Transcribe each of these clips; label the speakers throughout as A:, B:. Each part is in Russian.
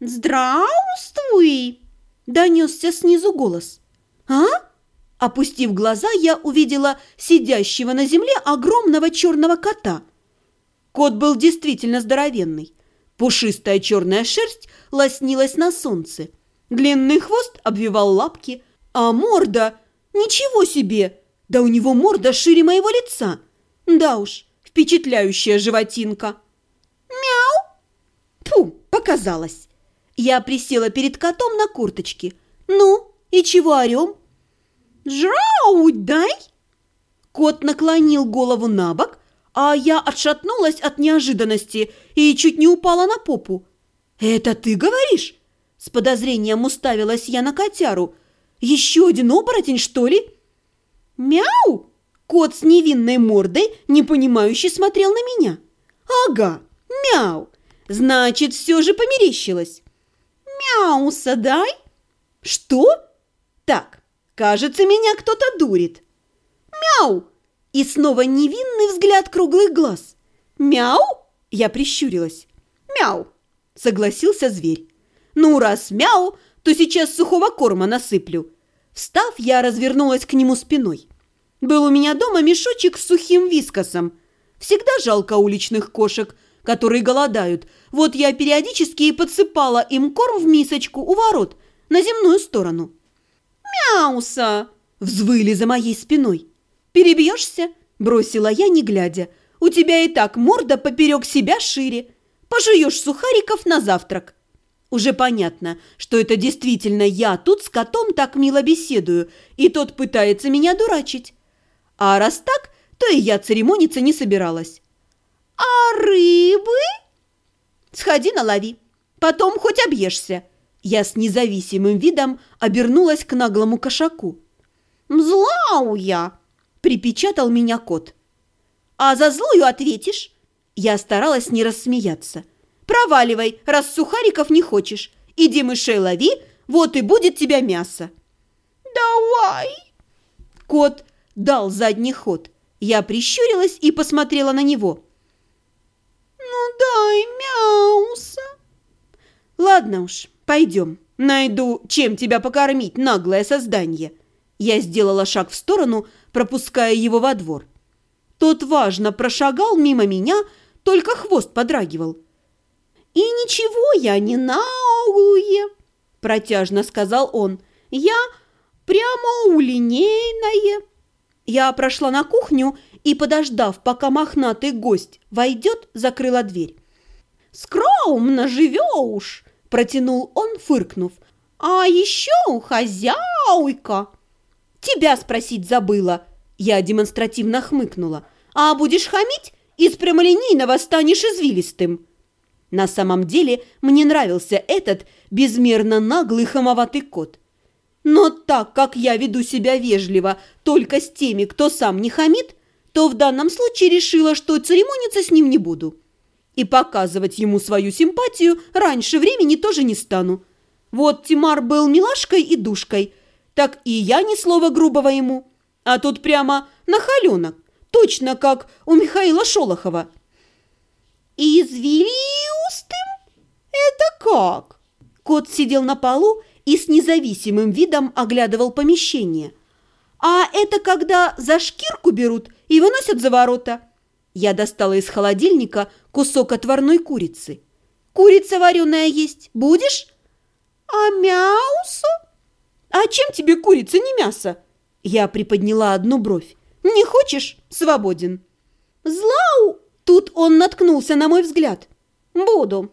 A: «Здравствуй!» – донесся снизу голос. «А?» Опустив глаза, я увидела сидящего на земле огромного черного кота. Кот был действительно здоровенный. Пушистая черная шерсть лоснилась на солнце. Длинный хвост обвивал лапки, а морда... Ничего себе! Да у него морда шире моего лица. Да уж, впечатляющая животинка. Мяу! Фу, показалось. Я присела перед котом на курточке. Ну, и чего орем? Жрау, дай! Кот наклонил голову на бок, а я отшатнулась от неожиданности и чуть не упала на попу. «Это ты говоришь?» С подозрением уставилась я на котяру. «Еще один оборотень, что ли?» «Мяу!» Кот с невинной мордой, непонимающе смотрел на меня. «Ага, мяу! Значит, все же померещилось!» «Мяуса дай!» «Что?» «Так, кажется, меня кто-то дурит!» «Мяу!» И снова невинный взгляд круглых глаз. «Мяу?» Я прищурилась. «Мяу!» Согласился зверь. «Ну, раз мяу, то сейчас сухого корма насыплю». Встав, я развернулась к нему спиной. Был у меня дома мешочек с сухим вискосом. Всегда жалко уличных кошек, которые голодают. Вот я периодически и подсыпала им корм в мисочку у ворот, на земную сторону. «Мяуса!» – взвыли за моей спиной. «Перебьешься?» – бросила я, не глядя. «У тебя и так морда поперек себя шире. Пожуешь сухариков на завтрак». Уже понятно, что это действительно я тут с котом так мило беседую, и тот пытается меня дурачить. А раз так, то и я церемониться не собиралась. «А рыбы?» «Сходи налови, потом хоть объешься». Я с независимым видом обернулась к наглому кошаку. «Злау я!» – припечатал меня кот. «А за злую ответишь?» Я старалась не рассмеяться. Проваливай, раз сухариков не хочешь. Иди мышей лови, вот и будет тебя мясо. Давай. Кот дал задний ход. Я прищурилась и посмотрела на него. Дай мяуса. Ладно уж, пойдем. Найду, чем тебя покормить, наглое создание. Я сделала шаг в сторону, пропуская его во двор. Тот важно прошагал мимо меня, только хвост подрагивал. «И ничего я не наглуе», – протяжно сказал он. «Я прямо улинейное». Я прошла на кухню и, подождав, пока мохнатый гость войдет, закрыла дверь. «Скромно живешь!» – протянул он, фыркнув. «А еще хозяйка!» «Тебя спросить забыла!» Я демонстративно хмыкнула. «А будешь хамить, из прямолинейного станешь извилистым!» На самом деле мне нравился этот безмерно наглый хамоватый кот. Но так как я веду себя вежливо только с теми, кто сам не хамит, то в данном случае решила, что церемониться с ним не буду. И показывать ему свою симпатию раньше времени тоже не стану. Вот Тимар был милашкой и душкой, так и я ни слова грубого ему. А тут прямо нахаленок, точно как у Михаила Шолохова. «Извилистым? Это как?» Кот сидел на полу и с независимым видом оглядывал помещение. «А это когда за шкирку берут и выносят за ворота?» Я достала из холодильника кусок отварной курицы. «Курица вареная есть. Будешь?» «А мяусо?» «А чем тебе курица, не мясо?» Я приподняла одну бровь. «Не хочешь? Свободен». «Злау Тут он наткнулся на мой взгляд. «Буду».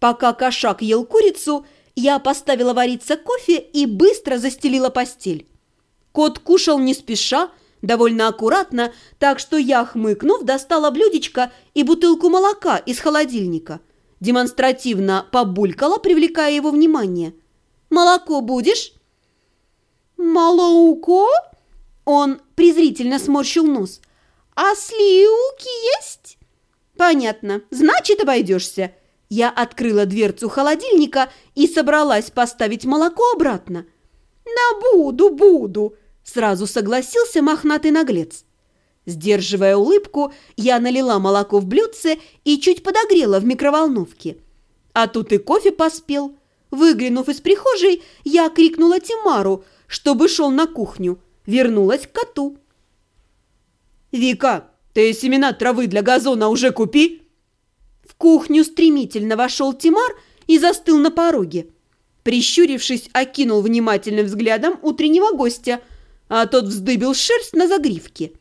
A: Пока кошак ел курицу, я поставила вариться кофе и быстро застелила постель. Кот кушал не спеша, довольно аккуратно, так что я, хмыкнув, достала блюдечко и бутылку молока из холодильника. Демонстративно побулькала, привлекая его внимание. «Молоко будешь?» «Молоко?» Он презрительно сморщил нос – «А сливки есть?» «Понятно. Значит, обойдешься». Я открыла дверцу холодильника и собралась поставить молоко обратно. «Да буду, буду!» – сразу согласился мохнатый наглец. Сдерживая улыбку, я налила молоко в блюдце и чуть подогрела в микроволновке. А тут и кофе поспел. Выглянув из прихожей, я крикнула Тимару, чтобы шел на кухню. Вернулась к коту.
B: «Вика, ты семена травы для газона уже купи!»
A: В кухню стремительно вошел Тимар и застыл на пороге. Прищурившись, окинул внимательным взглядом утреннего гостя, а тот вздыбил шерсть на загривке.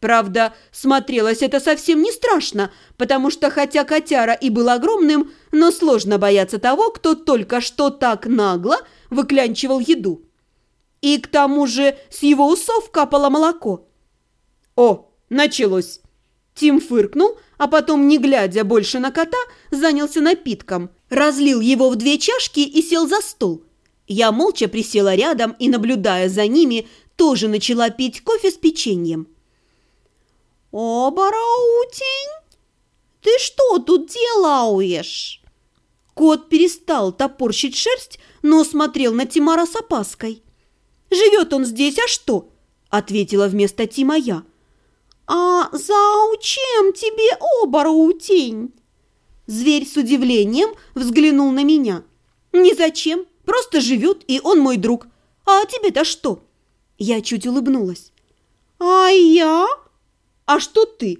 A: Правда, смотрелось это совсем не страшно, потому что хотя котяра и был огромным, но сложно бояться того, кто только что так нагло выклянчивал еду. И к тому же с его усов капало молоко.
B: «О, началось!»
A: Тим фыркнул, а потом, не глядя больше на кота, занялся напитком, разлил его в две чашки и сел за стол. Я молча присела рядом и, наблюдая за ними, тоже начала пить кофе с печеньем.
C: «Оборотень, ты что тут делаешь?»
A: Кот перестал топорщить шерсть, но смотрел на Тимара с опаской. «Живет он здесь, а что?» – ответила вместо Тима я.
C: «А зачем тебе оборотень?»
A: Зверь с удивлением взглянул на меня. «Не зачем, просто живет, и он мой друг. А тебе-то что?» Я чуть улыбнулась.
C: «А я?»
A: «А что ты?»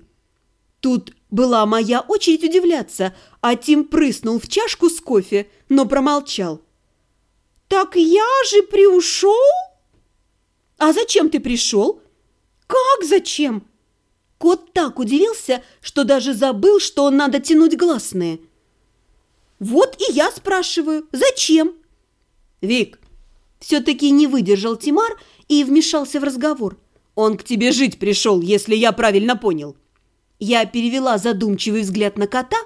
A: Тут была моя очередь удивляться, а Тим прыснул в чашку с кофе, но промолчал.
C: «Так я же приушел?»
A: «А зачем ты пришел?»
C: «Как зачем?»
A: Кот так удивился, что даже забыл, что надо тянуть гласные. «Вот и я спрашиваю, зачем?»
B: «Вик!»
A: Все-таки не выдержал Тимар и вмешался в разговор.
B: «Он к тебе жить пришел, если я правильно понял».
A: Я перевела задумчивый взгляд на кота,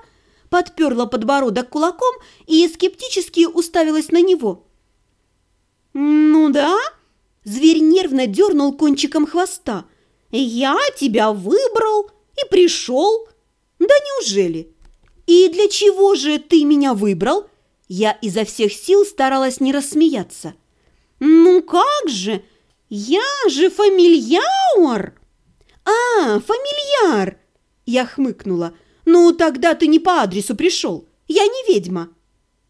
A: подперла подбородок кулаком и скептически уставилась на него.
C: «Ну да?»
A: Зверь нервно дернул кончиком хвоста –
C: «Я тебя выбрал и пришел».
A: «Да неужели? И для чего же ты меня выбрал?» Я изо всех сил старалась не рассмеяться.
C: «Ну как же? Я же фамильяр!»
A: «А, фамильяр!» Я хмыкнула. «Ну, тогда ты не по адресу пришел. Я не ведьма».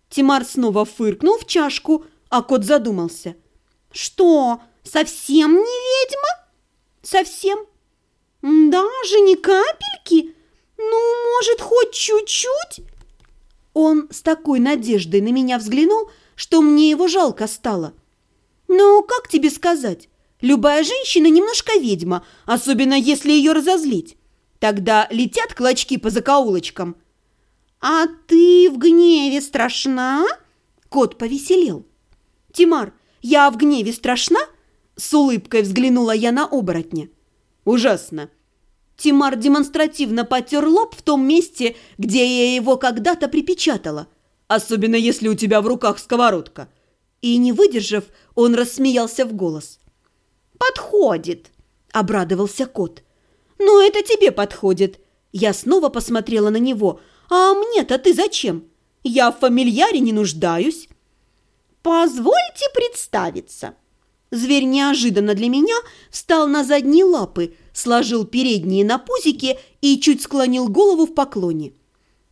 A: Тимар снова фыркнул в чашку, а кот задумался.
C: «Что, совсем не ведьма?»
A: Совсем?
C: Даже не капельки? Ну, может, хоть чуть-чуть?
A: Он с такой надеждой на меня взглянул, что мне его жалко стало. Ну, как тебе сказать? Любая женщина немножко ведьма, особенно если ее разозлить. Тогда летят клочки по закоулочкам.
C: А ты в гневе страшна?
A: Кот повеселел. Тимар, я в гневе страшна? С улыбкой взглянула я на оборотня.
B: «Ужасно!»
A: Тимар демонстративно потер лоб в том месте, где я его когда-то припечатала.
B: «Особенно если у тебя в руках сковородка!»
A: И, не выдержав, он рассмеялся в голос.
C: «Подходит!»
A: – обрадовался кот. «Но это тебе подходит!» Я снова посмотрела на него. «А мне-то ты зачем? Я в фамильяре не нуждаюсь!»
C: «Позвольте представиться!»
A: Зверь неожиданно для меня встал на задние лапы, сложил передние на пузике и чуть склонил голову в поклоне.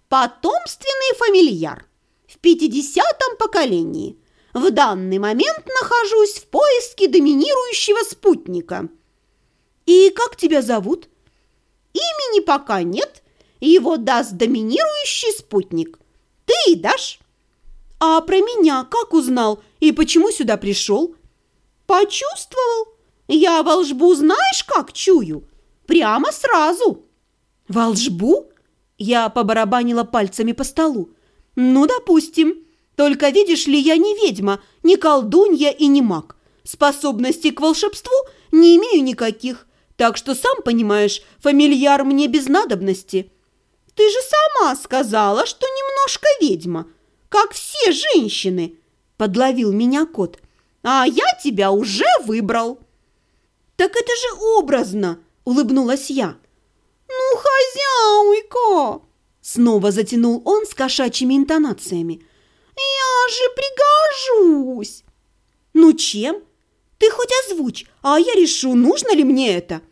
C: «Потомственный фамильяр. В пятидесятом поколении. В данный момент нахожусь в поиске доминирующего спутника».
A: «И как тебя зовут?»
C: «Имени пока нет. Его даст доминирующий спутник. Ты дашь?»
A: «А про меня как узнал и почему сюда пришел?»
C: Почувствовал? Я волжбу знаешь, как чую? Прямо сразу.
A: Волжбу? Я побарабанила пальцами по столу. Ну, допустим. Только видишь ли, я не ведьма, не колдунья и не маг. Способностей к волшебству не имею никаких. Так что, сам понимаешь, фамильяр мне без надобности.
C: Ты же сама сказала, что немножко ведьма, как все женщины, подловил меня кот а я тебя уже выбрал».
A: «Так это же образно!» – улыбнулась я.
C: «Ну, хозяйка!»
A: – снова затянул он с кошачьими интонациями.
C: «Я же пригожусь!»
A: «Ну чем? Ты хоть озвучь, а я решу, нужно ли мне это.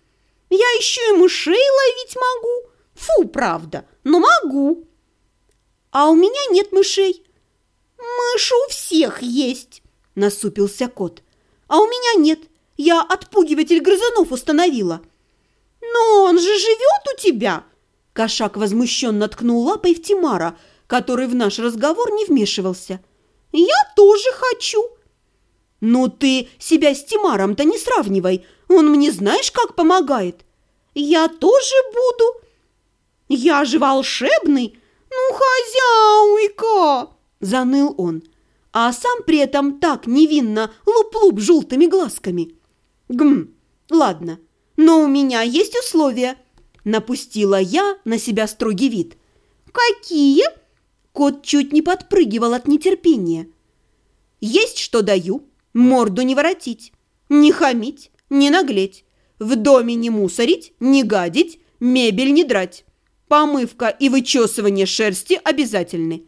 C: Я еще и мышей ловить могу. Фу, правда, но могу!»
A: «А у меня нет мышей!»
C: Мышь у всех есть, насупился кот. А у меня нет. Я отпугиватель грызунов установила. Но он же живет у тебя. Кошак возмущенно ткнул лапой в Тимара, который в наш разговор не вмешивался. Я тоже хочу. Ну ты себя с Тимаром-то не сравнивай. Он мне знаешь, как помогает. Я тоже буду. Я же волшебный. Ну, хозяйка, заныл он а сам при этом так невинно луп-луп желтыми глазками. Гм, ладно, но у меня есть условия. Напустила я на себя строгий вид. Какие? Кот чуть не подпрыгивал от нетерпения. Есть что даю, морду не воротить, не хамить, не наглеть, в доме не мусорить, не гадить, мебель не драть. Помывка и вычесывание шерсти обязательны.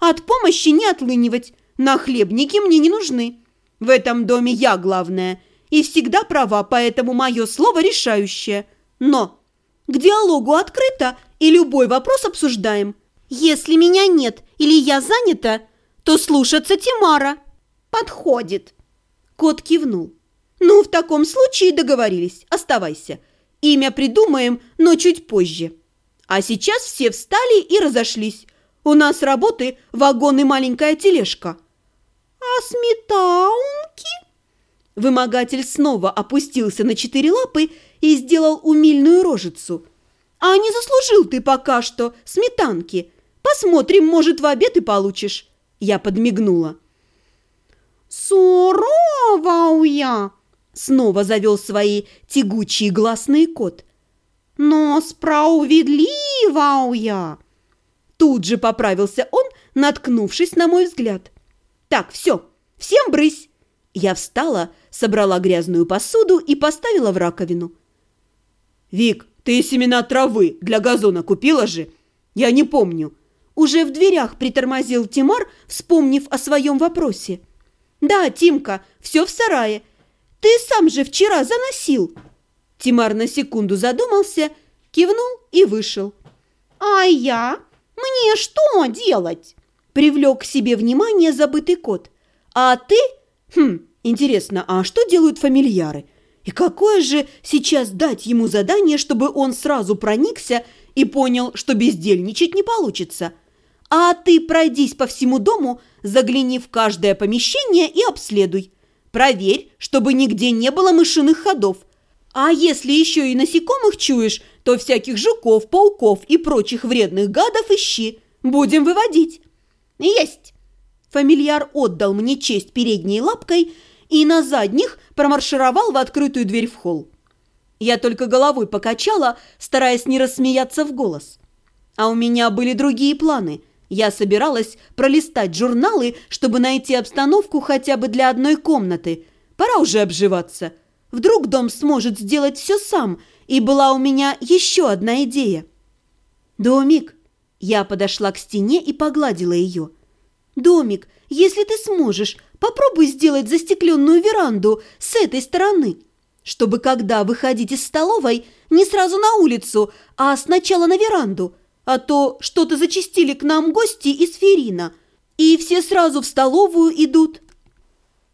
C: От помощи не отлынивать, Нахлебники мне не нужны. В этом доме я главная и всегда права, поэтому мое слово решающее. Но к диалогу открыто и любой вопрос обсуждаем. Если меня нет или я занята, то слушаться Тимара. Подходит. Кот кивнул. Ну, в таком случае договорились. Оставайся. Имя придумаем, но чуть позже. А сейчас все встали и разошлись. У нас работы вагон и маленькая тележка. «А сметанки?» Вымогатель снова опустился на четыре лапы и сделал умильную рожицу. «А не заслужил ты пока что сметанки. Посмотрим, может, в обед и получишь». Я подмигнула. «Суровая!» Снова завел свои тягучие гласные кот. «Но справедливая!» Тут же поправился он, наткнувшись на мой взгляд. «Так, все, всем брысь!» Я встала, собрала грязную посуду и поставила в раковину.
B: «Вик, ты семена травы для газона купила же? Я не помню».
A: Уже в дверях притормозил Тимар, вспомнив о своем вопросе. «Да, Тимка, все в сарае. Ты сам же вчера заносил». Тимар на секунду задумался, кивнул и вышел. «А я? Мне что делать?» Привлек к себе внимание забытый кот. «А ты? Хм, интересно, а что делают фамильяры? И какое же сейчас дать ему задание, чтобы он сразу проникся и понял, что бездельничать не получится? А ты пройдись по всему дому, загляни в каждое помещение и обследуй. Проверь, чтобы нигде не было мышиных ходов. А если еще и насекомых чуешь, то всяких жуков, пауков и прочих вредных гадов ищи. Будем выводить». «Есть!» Фамильяр отдал мне честь передней лапкой и на задних промаршировал в открытую дверь в холл. Я только головой покачала, стараясь не рассмеяться в голос. А у меня были другие планы. Я собиралась пролистать журналы, чтобы найти обстановку хотя бы для одной комнаты. Пора уже обживаться. Вдруг дом сможет сделать все сам, и была у меня еще одна идея. «Домик!» Я подошла к стене и погладила ее. «Домик, если ты сможешь, попробуй сделать застекленную веранду с этой стороны, чтобы, когда выходить из столовой, не сразу на улицу, а сначала на веранду, а то что-то зачистили к нам гости из Ферина, и все сразу в столовую идут».